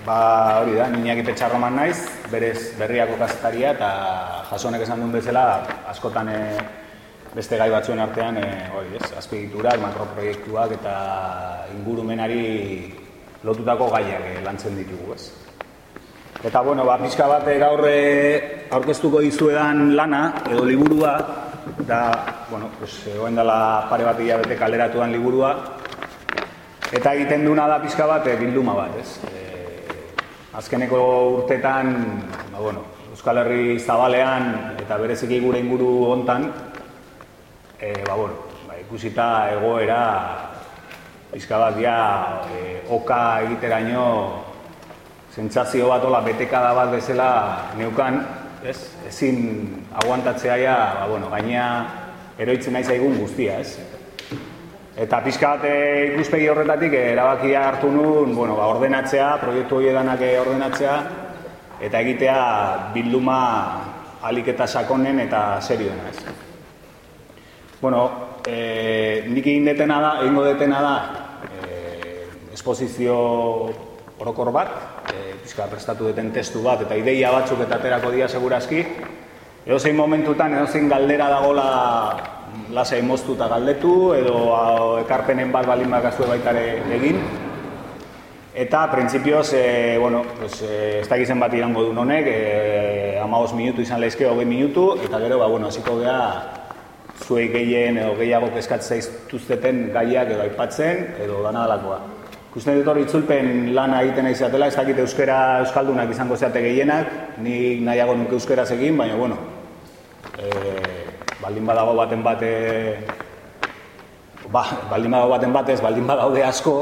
Ba, hori da, niñak ipetxarroman naiz, berez berriako kazetaria eta jasonek esan duen bezala askotan e, beste gai batzuen artean e, hori, ez, azpigiturak, makroproiektuak eta ingurumenari lotutako gaiak e, lantzen ditugu, ez. Eta, bueno, ba, pixka bat gaur aurkeztuko dizuedan lana, edo liburua, da, bueno, pues, egoen dela pare bat bete kaleratuan liburua, eta egiten duna da pixka bat bilduma bat, ez azkeneko urtetan, ba, bueno, Euskal Herri zabalean eta bereziki gure inguru hontan, e, ba, bueno, ba, ikusita egoera pizka bat dia e, oka egiteraino sentsazio bat ola betekada bat bezala neukan, ez? Ezin aguantatzea ja, ba, bueno, gaina eroitzen nahi zaigun guztia, ez? Eta pixka bat eh, ikuspegi horretatik eh, erabakia hartu nuen, bueno, ba, ordenatzea, proiektu hori edanak eh, ordenatzea, eta egitea bilduma alik eta sakonen eta serioen, ez. Bueno, e, nik egin detena da, egingo detena da, e, esposizio orokor bat, e, pixka prestatu deten testu bat, eta ideia batzuk eta aterako dia segurazki, edo zein momentutan, edo zein galdera dagola lasai moztu eta galdetu, edo ekarpenen bat balin bakazue baitare egin. Eta, printzipioz, e, bueno, pues, e, ez dakizen bat irango du honek, e, amagoz minutu izan lehizke, hogei minutu, eta gero, ba, bueno, hasiko geha, zuei gehien edo gehiago keskatzea iztuzteten gaiak edo aipatzen, edo dana dalakoa. Kusten dut hori itzulpen lana egiten nahi zeatela, ez dakit euskera euskaldunak izango zeate gehienak, ni nahiago nuke euskera egin, baina, bueno, e, baldin badago baten bate ba, baldin badago baten batez, baldin badaude asko,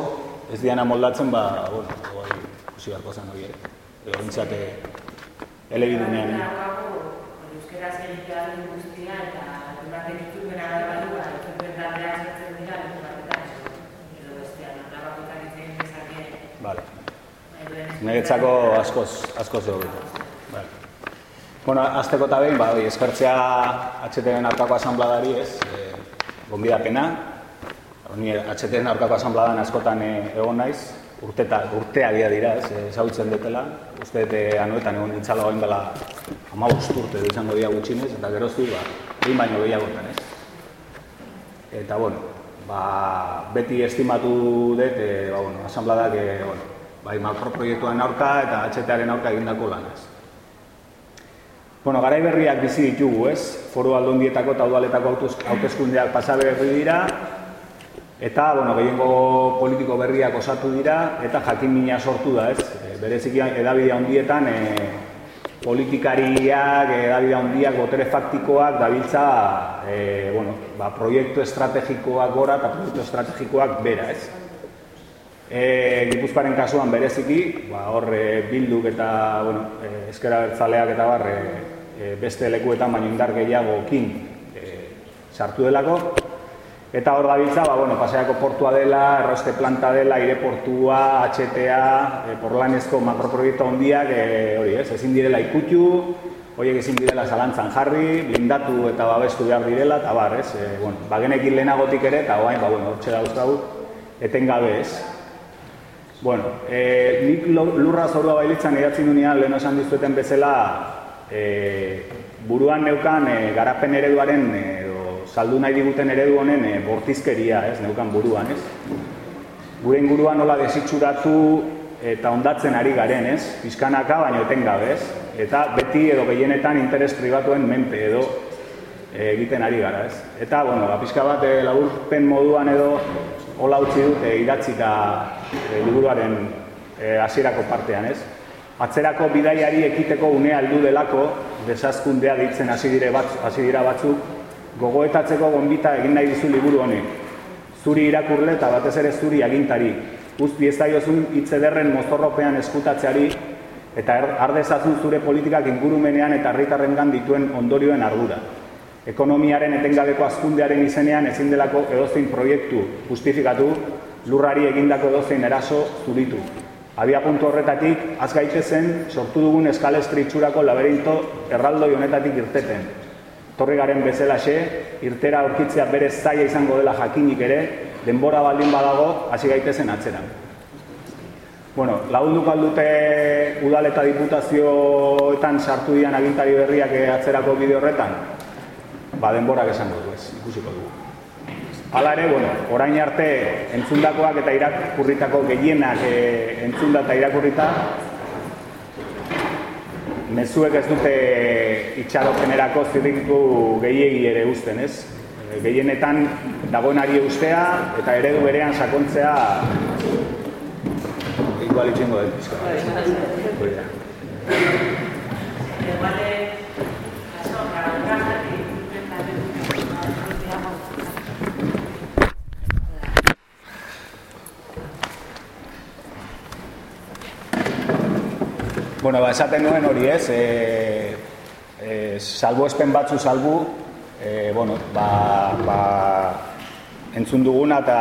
ez diana moldatzen, ba, bueno, bai, ikusi beharko zen hori. Edo bintzate, elebidunean. Euskera zenitea duen guztia eta baten itzulpena da badu, ba, itzulpen taldea zertzen dira, edo bestean, nabakotan izan dezake. Vale. Niretzako askoz, askoz edo Bueno, azteko eta behin, ba, oi, eskertzea HTN aurkako asambladari ez, e, gonbidapena. Ni HTN aurkako asambladan askotan e, egon naiz, urteta, urtea dia dira, ez, ezagutzen detela. Uste dute anuetan egon nintzala goin bela ama urte izango dira gutxinez, eta geroztu, ba, egin baino gehiagotan, ez. Eta, bueno, ba, beti estimatu dut, e, ba, bueno, asambladak, e, bueno, bai, makroproiektuan aurka eta HTaren aurka egindako lan, ez. Bueno, garai berriak bizi ditugu, ez? Foru aldundietako eta udaletako hauteskundeak pasa berri dira eta bueno, gehiengo politiko berriak osatu dira eta jakin mina sortu da, ez? E, bereziki edabide handietan e, politikariak, edabide handiak, botere faktikoak dabiltza e, bueno, ba, proiektu estrategikoak gora eta proiektu estrategikoak bera, ez? E, Gipuzkoaren kasuan bereziki, ba, hor bilduk eta bueno, e, eskera bertzaleak eta barre e, beste lekuetan baino indar gehiagokin e, sartu delako. Eta hor dabiltza, ba, bueno, paseako portua dela, erroste planta dela, aireportua, HTA, e, porlanezko makroproiektu handiak, e, hori ez, ezin direla ikutu, horiek ezin direla zalantzan jarri, blindatu eta babestu behar direla, eta bar, ez, e, bueno, bagenekin lehenagotik ere, eta guain, ba, bueno, hortxe dauzkagu, etengabe ez. Bueno, e, nik lurra zorua bailitzan idatzi nunean, lehen esan dizueten bezala, e, buruan neukan e, garapen ereduaren e, edo saldu nahi diguten eredu honen e, bortizkeria, ez, neukan buruan, ez. Gure inguruan nola desitxuratu eta ondatzen ari garen, ez, pizkanaka baino etengabe, ez. Eta beti edo gehienetan interes pribatuen menpe edo e, egiten ari gara, ez. Eta, bueno, ba, pizka bat e, laburpen moduan edo hola utzi dut e, idatzi eta e, liburuaren hasierako partean, ez atzerako bidaiari ekiteko une aldu delako desazkundea ditzen hasi dire bat hasi dira batzuk gogoetatzeko gonbita egin nahi dizu liburu honek. Zuri irakurle eta batez ere zuri agintari. Guzti ez daiozun hitz ederren mozorropean eskutatzeari eta er, ardezazun zure politikak ingurumenean eta herritarrengan dituen ondorioen ardura. Ekonomiaren etengabeko azkundearen izenean ezin delako edozein proiektu justifikatu lurrari egindako edozein eraso zuritu Abia puntu horretatik, az gaitezen, sortu dugun eskala estritxurako laberinto erraldoi honetatik irteten. Torri garen bezalaxe, irtera aurkitzea bere zaila izango dela jakinik ere, denbora baldin badago, hasi gaitezen atzeran. Bueno, lagunduko aldute udal eta diputazioetan sartu dian agintari berriak atzerako bide horretan? Ba, denborak esango du, ez, ikusiko dugu. Hala ere, bueno, orain arte entzundakoak eta irakurritako gehienak e, entzunda eta irakurrita mezuek ez dute itxaropenerako zirrikitu gehiegi ere usten, ez? E, gehienetan dagoenari ustea eta eredu berean sakontzea igual itxengo dut pizka. Bai, Bueno, ba, esaten nuen hori ez, e, e, salbo espen batzu salbu, e, bueno, ba, ba, entzun duguna eta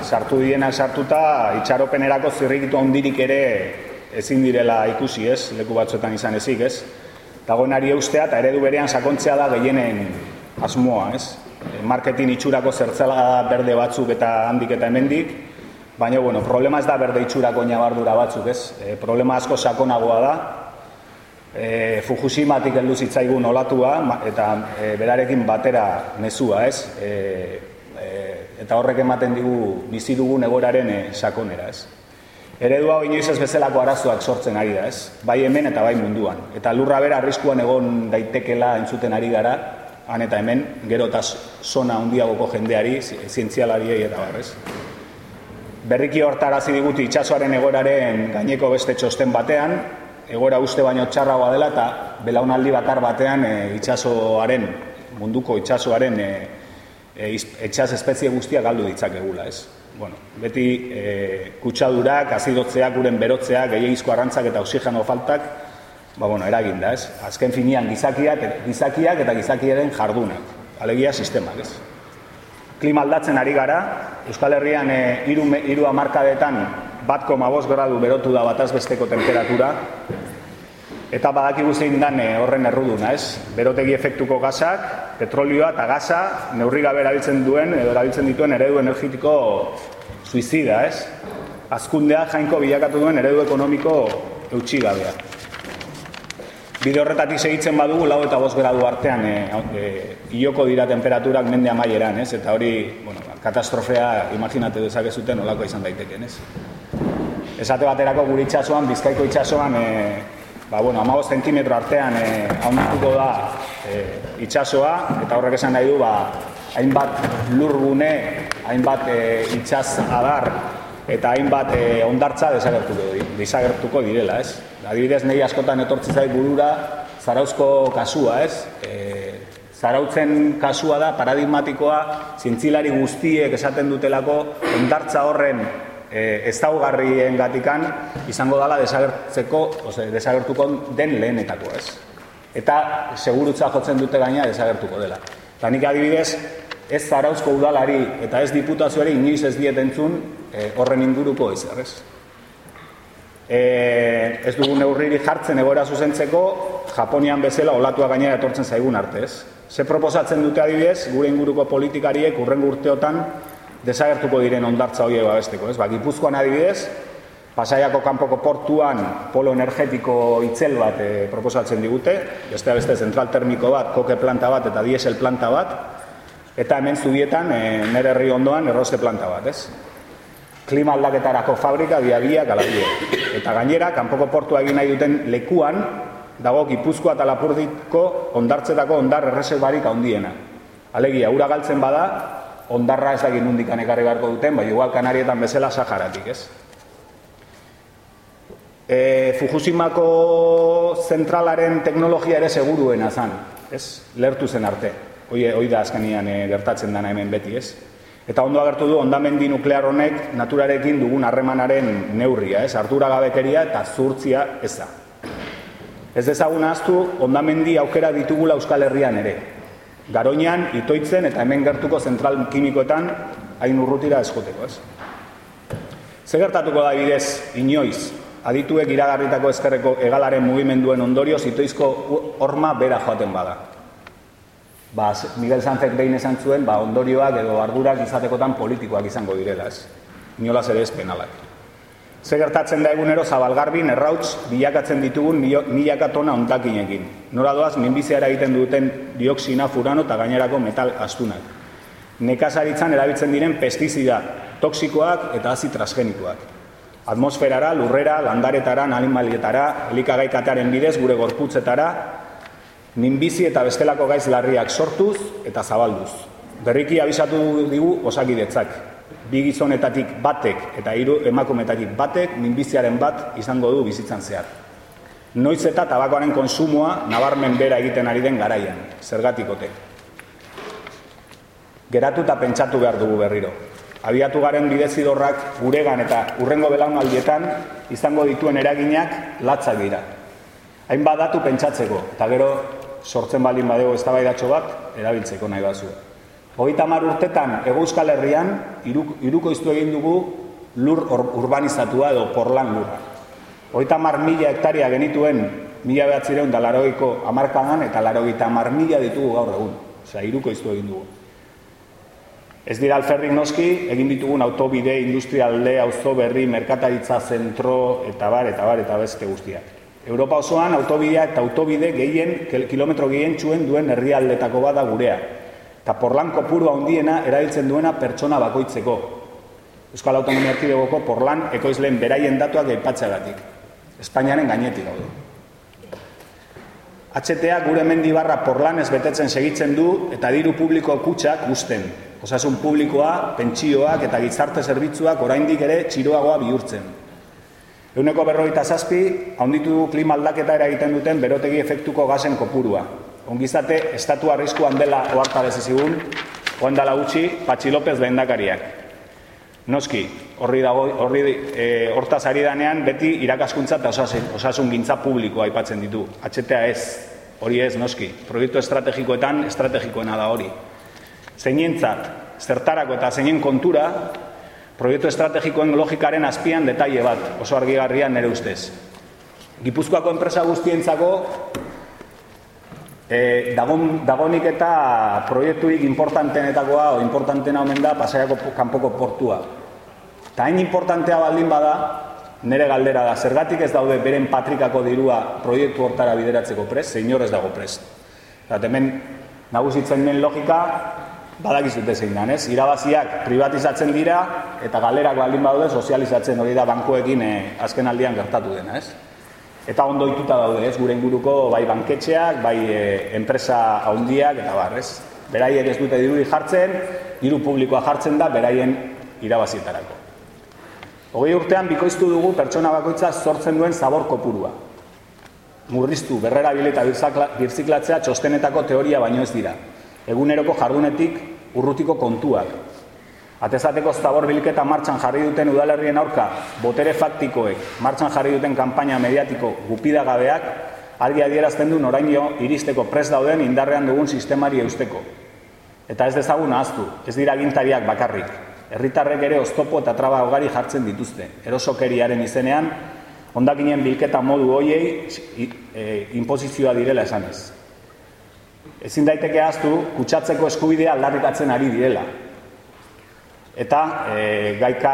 sartu diena sartuta itxaropenerako zirrikitu handirik ere ezin direla ikusi, ez? Leku batzuetan izan ezik, ez? Dagoenari eustea eta eredu berean sakontzea da gehienen asmoa, ez? Marketing itxurako zertzela berde batzuk eta handik eta hemendik, Baina, bueno, problema ez da berde itxurako nabardura batzuk, ez? E, problema asko sakonagoa da. E, Fukushimatik heldu zitzaigun olatua eta e, berarekin batera mezua, ez? E, e, eta horrek ematen digu bizi dugun egoraren e, sakonera, ez? Eredua hau inoiz ez bezalako arazoak sortzen ari da, ez? Bai hemen eta bai munduan. Eta lurra bera arriskuan egon daitekela entzuten ari gara, han eta hemen, gero eta zona handiagoko jendeari, zientzialariei eta barrez berriki hortarazi diguti itsasoaren egoraren gaineko beste txosten batean, egora uste baino txarragoa dela eta belaunaldi bakar batean e, itsasoaren munduko itsasoaren e, e, etxas espezie guztia galdu ditzakegula, ez? Bueno, beti e, kutsadurak, azidotzeak, uren berotzeak, gehiagizko arrantzak eta oxigeno faltak, ba, bueno, eragin da, ez? Azken finian gizakiak, gizakiak eta gizakiaren jardunak, alegia sistemak, ez? Klima aldatzen ari gara, Euskal Herrian e, iru, iru amarkadetan bat koma gradu berotu da batazbesteko temperatura, eta badakigu zein dan e, horren erruduna, ez? Berotegi efektuko gasak, petrolioa eta gaza neurri gabe erabiltzen duen, edo erabiltzen dituen eredu energetiko suizida, ez? Azkundea jainko bilakatu duen eredu ekonomiko eutxigabea. Bide horretatik segitzen badugu lau eta bost gradu artean e, e, ioko dira temperaturak mende amaieran, ez? Eta hori, bueno, katastrofea imaginate dezakezuten olako izan daiteken, ez? Esate baterako gure itxasoan, bizkaiko itxasoan, e, ba, bueno, amagoz zentimetro artean e, haundituko da e, itxasoa, eta horrek esan nahi du, ba, hainbat lurgune, hainbat e, itxas adar, eta hainbat e, ondartza desagertuko, desagertuko direla, ez? Adibidez, nahi askotan etortzi zait burura zarauzko kasua, ez? E, zarautzen kasua da paradigmatikoa zientzilari guztiek esaten dutelako ondartza horren e, ezaugarrien gatikan izango dala desagertzeko, ose, desagertuko den lehenetako, ez? Eta segurutza jotzen dute gaina desagertuko dela. Eta nik adibidez, ez zarauzko udalari eta ez diputazioari inoiz ez diet entzun e, horren inguruko ezer, ez? e, ez dugu neurriri jartzen egoera zuzentzeko, Japonian bezala olatua gainera etortzen zaigun arte, ez? Ze proposatzen dute adibidez, gure inguruko politikariek urrengo urteotan desagertuko diren ondartza horiek babesteko, ez? Ba, Gipuzkoan adibidez, Pasaiako kanpoko portuan polo energetiko itzel bat e, proposatzen digute, beste beste zentral termiko bat, koke planta bat eta diesel planta bat, eta hemen zubietan e, nere herri ondoan erroze planta bat, ez? Klima aldaketarako fabrika diabia galabie. Eta gainera, kanpoko portua egin nahi duten lekuan, dago Gipuzkoa eta Lapurdiko ondartzetako ondar erreserbarik handiena. Alegia, ura galtzen bada, ondarra ez dakit nundikan ekarri beharko duten, bai igual kanarietan bezala saharatik, ez? E, Fukushimako zentralaren teknologia ere seguruena zan, ez? Lertu zen arte. Oie, oida azkenian e, gertatzen dana hemen beti, ez? Eta ondo agertu du ondamendi nuklear honek naturarekin dugun harremanaren neurria, ez? Artura gabekeria eta zurtzia eza. Ez dezagun ahaztu ondamendi aukera ditugula Euskal Herrian ere. Garoinan, itoitzen eta hemen gertuko zentral kimikoetan hain urrutira eskoteko, ez? Ze gertatuko da bidez, inoiz, adituek iragarritako ezkerreko egalaren mugimenduen ondorioz itoizko horma bera joaten bada ba, Miguel Sanzek behin esan zuen, ba, ondorioak edo ardurak izatekotan politikoak izango direla, ez? Inolaz ere ez penalak. Ze gertatzen da egunero zabalgarbin errautz bilakatzen ditugun milaka tona ontakinekin. Nora doaz, minbiziara egiten duten dioksina, furano eta gainerako metal astunak. Nekazaritzan erabiltzen diren pestizida, toksikoak eta azi transgenikoak. Atmosferara, lurrera, landaretara, animalietara, elikagaikataren bidez, gure gorputzetara, minbizi eta bestelako gaiz larriak sortuz eta zabalduz. Berriki abisatu digu osakidetzak, bi gizonetatik batek eta hiru emakumetatik batek minbiziaren bat izango du bizitzan zehar. Noiz eta tabakoaren konsumoa nabarmen bera egiten ari den garaian, zergatikote. Geratu eta pentsatu behar dugu berriro. Abiatu garen bidezidorrak guregan eta urrengo belaunaldietan izango dituen eraginak latzak dira. Hain badatu pentsatzeko, eta gero sortzen baldin badego eztabaidatxo bat, erabiltzeko nahi bazu. Hogeita mar urtetan Euskal Herrian iruko iztu egin dugu lur urbanizatua edo porlan lurra. Hogeita mar mila hektaria genituen mila behatzireun da larogeiko amarkadan eta larogeita mar mila ditugu gaur egun. Osea, iruko iztu egin dugu. Ez dira alferrik noski, egin ditugun autobide, industrialde, auzo berri, merkataritza zentro, eta bar, eta bar, eta beste guztiak. Europa osoan autobidea eta autobide gehien, kilometro gehien txuen duen herrialdetako bada gurea eta porlan kopuru handiena erabiltzen duena pertsona bakoitzeko. Euskal Autonomia Erkidegoko porlan ekoizleen beraien datuak gaipatzeagatik. Espainiaren gainetik daude. HTA gure mendibarra porlan ez betetzen segitzen du eta diru publiko kutsak gusten. Osasun publikoa, pentsioak eta gizarte zerbitzuak oraindik ere txiroagoa bihurtzen. Euneko berroita zazpi, haunditu klima aldaketa eragiten duten berotegi efektuko gazen kopurua, ongizate estatu arriskuan dela oarta bezizigun, oen dala gutxi, Patxi López lehendakariak. Noski, horri dago, horri e, hortaz ari danean, beti irakaskuntza eta osasun, osasun gintza publikoa aipatzen ditu. HTA ez, hori ez, noski. Proiektu estrategikoetan, estrategikoena da hori. Zeinentzat, zertarako eta zeinen kontura, proiektu estrategikoen logikaren azpian detaile bat, oso argigarrian nere ustez. Gipuzkoako enpresa guztientzako E, dagon, dagonik eta proiektuik importantenetakoa o importantena omen da pasaiako kanpoko portua. Eta hain importantea baldin bada, nere galdera da, zergatik ez daude beren patrikako dirua proiektu hortara bideratzeko prez, zein ez dago prez. Eta hemen nagusitzen den logika, badakizute zein dan, ez? Irabaziak privatizatzen dira, eta galerak baldin badaude sozializatzen hori da bankoekin eh, azken aldian gertatu dena, ez? eta ondo ituta daude, ez, gure inguruko bai banketxeak, bai e, enpresa handiak eta bar, ez. Beraiek ez dute diruri jartzen, diru publikoa jartzen da beraien irabazietarako. Hogei urtean bikoiztu dugu pertsona bakoitza sortzen duen zabor kopurua. Murriztu, berrera bileta birziklatzea txostenetako teoria baino ez dira. Eguneroko jardunetik urrutiko kontuak, Atezateko zabor bilketa martxan jarri duten udalerrien aurka, botere faktikoek martxan jarri duten kanpaina mediatiko gupidagabeak, argi adierazten du noraino iristeko pres dauden indarrean dugun sistemari eusteko. Eta ez dezagun ahaztu, ez dira gintariak bakarrik. Herritarrek ere oztopo eta traba hogari jartzen dituzte. Erosokeriaren izenean, ondakinen bilketa modu hoiei e, imposizioa direla esanez. Ezin daiteke ahaztu, kutsatzeko eskubidea aldarrikatzen ari direla. Eta e, gaika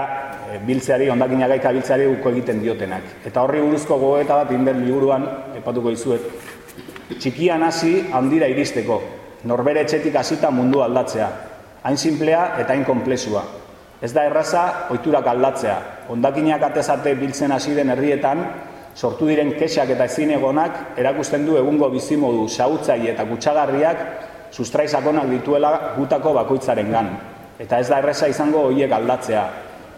e, biltzeari, ondakina gaika biltzeari uko egiten diotenak. Eta horri buruzko gogoeta bat inber liburuan, epatuko izuet, txikian hasi handira iristeko, norbere etxetik hasita mundu aldatzea, hain simplea eta hain komplexua. Ez da erraza, oiturak aldatzea, ondakinak atezate biltzen hasi den herrietan, sortu diren kexak eta ezin egonak, erakusten du egungo bizimodu, sautzai eta kutsagarriak, sustraizakonak dituela gutako bakoitzaren gan eta ez da erresa izango hoiek aldatzea,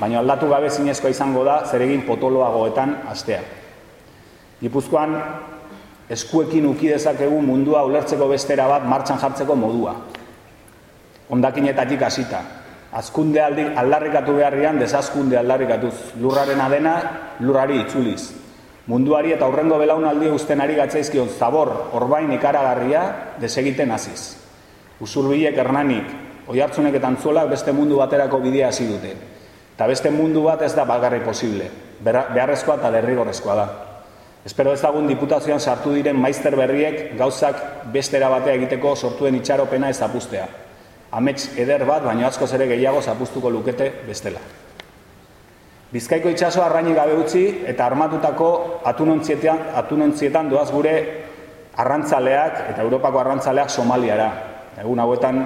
baina aldatu gabe zinezkoa izango da zeregin potoloagoetan astea. Gipuzkoan eskuekin uki dezakegu mundua ulertzeko bestera bat martxan jartzeko modua. Ondakinetatik hasita. Azkunde aldarrikatu beharrian, desazkunde aldarrikatuz. Lurraren adena, lurrari itzuliz. Munduari eta aurrengo belaunaldi usten ari gatzaizkion zabor, orbain ikaragarria, desegiten hasiz. Usurbilek hernanik, Oi hartzunek eta antzuelak beste mundu baterako bidea hasi dute. Eta beste mundu bat ez da bagarri posible. Beharrezkoa eta derrigorrezkoa da. Espero ezagun diputazioan sartu diren maizter berriek gauzak bestera batea egiteko sortuen itxaropena ez apustea. Amets eder bat, baino asko ere gehiago zapustuko lukete bestela. Bizkaiko itsaso arrainik gabe utzi eta armatutako atunontzietan, atunontzietan doaz gure arrantzaleak eta Europako arrantzaleak Somaliara. Egun hauetan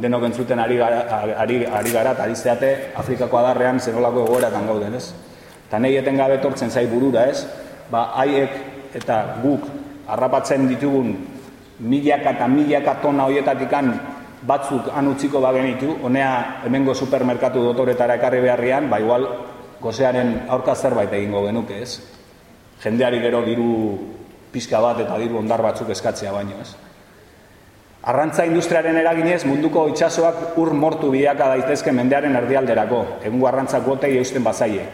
denok entzuten ari gara, ari, ari gara eta ari zeate Afrikako adarrean zenolako egoeratan gauden, ez? Eta nahi etengabe etortzen zai burura, ez? Ba, haiek eta guk harrapatzen ditugun milaka eta milaka tona horietatikan batzuk han utziko bagenitu, honea hemengo supermerkatu dotoretara ekarri beharrian, ba igual gozearen aurka zerbait egingo genuke, ez? Jendeari gero diru pizka bat eta diru ondar batzuk eskatzea baino, ez? Arrantza industriaren eraginez munduko itsasoak ur mortu bilaka daitezke mendearen erdialderako, egungo arrantzak gotei eusten bazaie.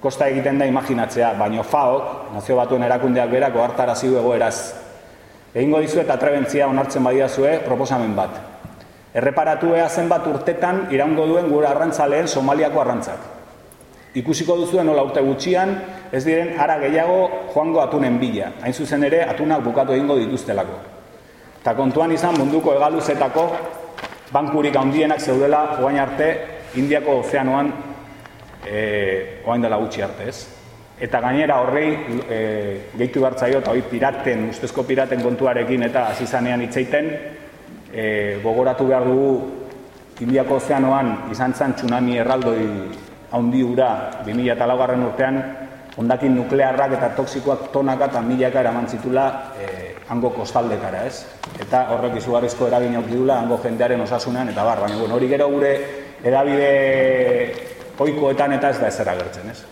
Kosta egiten da imaginatzea, baino FAOk, nazio batuen erakundeak berako hartarazi du egoeraz. Egingo dizu eta trebentzia onartzen badiazue proposamen bat. Erreparatu ea zenbat urtetan iraungo duen gure arrantzaleen Somaliako arrantzak. Ikusiko duzuen nola urte gutxian, ez diren ara gehiago joango atunen bila. Hain zuzen ere, atunak bukatu egingo dituztelako. Eta kontuan izan munduko egaluzetako bankurik handienak zeudela oain arte Indiako ozeanoan e, oain dela gutxi arte ez. Eta gainera horrei e, gehitu bertzaio eta hori piraten, ustezko piraten kontuarekin eta azizanean itzeiten e, gogoratu behar dugu Indiako ozeanoan izan zan tsunami erraldoi handi ura 2000 garren urtean ondakin nuklearrak eta toksikoak tonaka eta milaka eraman zitula e, hango kostaldekara, ez? Eta horrek izugarrizko eragin aurki dula hango jendearen osasunean eta bar, baina hori gero gure edabide oikoetan eta ez da ez agertzen, ez?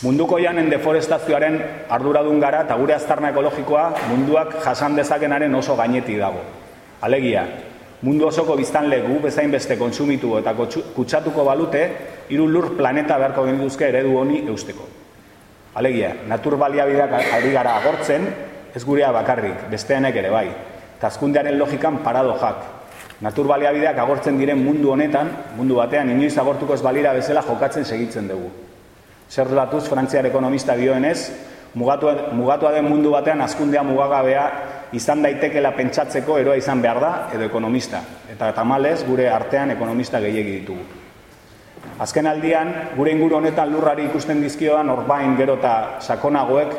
Munduko janen deforestazioaren arduradun gara eta gure aztarna ekologikoa munduak jasan dezakenaren oso gainetik dago. Alegia, mundu osoko biztanle gu bezain beste kontsumitu eta kutsatuko balute, hiru lur planeta beharko genituzke eredu honi eusteko. Alegia, natur baliabideak ari gara agortzen, ez gurea bakarrik, besteenek ere bai. Tazkundearen logikan paradojak. Natur baliabideak agortzen diren mundu honetan, mundu batean inoiz agortuko ez balira bezala jokatzen segitzen dugu. Zer datuz, frantziar ekonomista dioenez, mugatua, mugatua den mundu batean azkundea mugagabea izan daitekela pentsatzeko eroa izan behar da edo ekonomista. Eta tamalez gure artean ekonomista gehiegi ditugu. Azken aldian, gure inguru honetan lurrari ikusten dizkioan orbain gero eta sakonagoek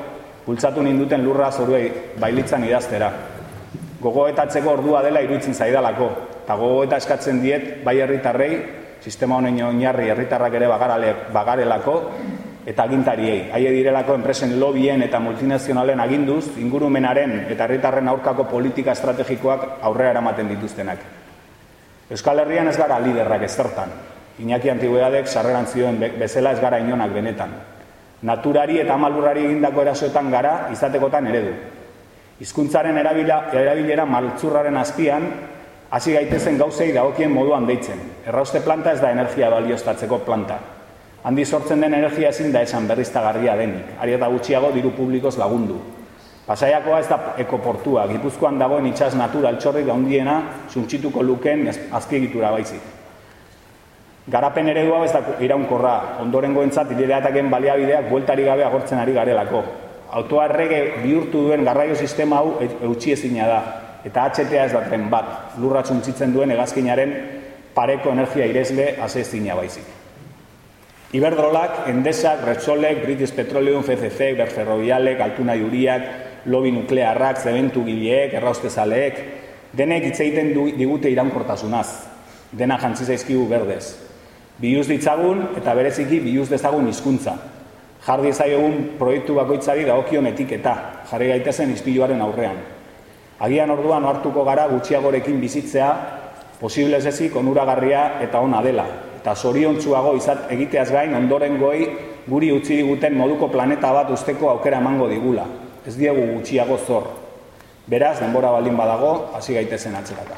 bultzatu ninduten lurra zoruei bailitzan idaztera. Gogoetatzeko ordua dela iruditzen zaidalako, eta gogoeta eskatzen diet bai herritarrei, sistema honen oinarri herritarrak ere bagarale, bagarelako, eta agintariei. Haie direlako enpresen lobien eta multinazionalen aginduz, ingurumenaren eta herritarren aurkako politika estrategikoak aurrera eramaten dituztenak. Euskal Herrian ez gara liderrak ezertan. Iñaki Antiguedadek sarreran zioen bezala ez gara inonak benetan. Naturari eta amalurrari egindako erasoetan gara izatekotan eredu. Hizkuntzaren erabilera maltzurraren azpian, hasi gaitezen gauzei dagokien moduan deitzen. Errauste planta ez da energia balioztatzeko planta handi sortzen den energia ezin da esan berriztagarria denik, ari eta gutxiago diru publikoz lagundu. Pasaiakoa ez da ekoportua, gipuzkoan dagoen itxas natura altxorrik handiena suntxituko luken azpiegitura baizik. Garapen eredua ez da iraunkorra, ondoren goentzat irireataken baliabideak bueltari gabe agortzen ari garelako. Autoa errege bihurtu duen garraio sistema hau eutxi ezina da, eta HTA ez da tren bat, lurra txuntzitzen duen egazkinaren pareko energia irezle azezina baizik. Iberdrolak, Endesak, Repsolek, British Petroleum, FCC, Berferrovialek, Altuna Juriak, Lobi Nuklearrak, Zebentu Gileek, Erraustezaleek, denek itzeiten du, digute iraunkortasunaz, dena jantzi zaizkigu berdez. Biuz ditzagun eta bereziki biuz dezagun hizkuntza. Jarri ezaiogun proiektu bakoitzari dagokion etiketa, jarri gaitezen izpiluaren aurrean. Agian orduan hartuko gara gutxiagorekin bizitzea, posible ez ezik onuragarria eta ona dela, eta zoriontzuago izat egiteaz gain ondoren goi guri utzi diguten moduko planeta bat usteko aukera emango digula. Ez diegu gutxiago zor. Beraz, denbora baldin badago, hasi gaitezen atzeraka.